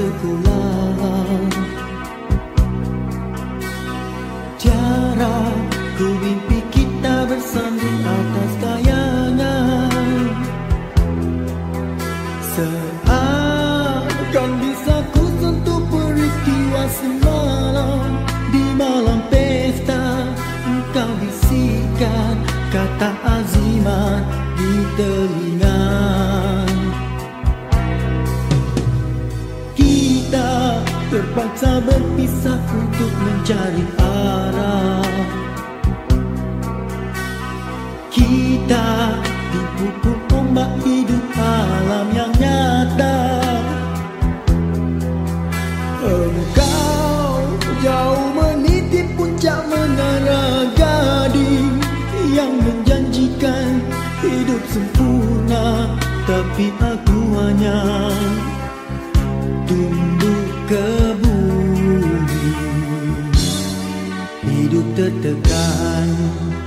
sekolah Tiara ku mimpi kita bersanding atas kayangan Seakan bisa ku sentuh peristiwa semalam. Di malam pesta engkau bisikan kata azimat di telinga berpisah untuk mencari arah. Kita dipukul ombak hidup alam yang nyata. Engkau jauh meniti puncak menara gading Yang menjanjikan hidup sempurna Tapi aku hanya ke 的等待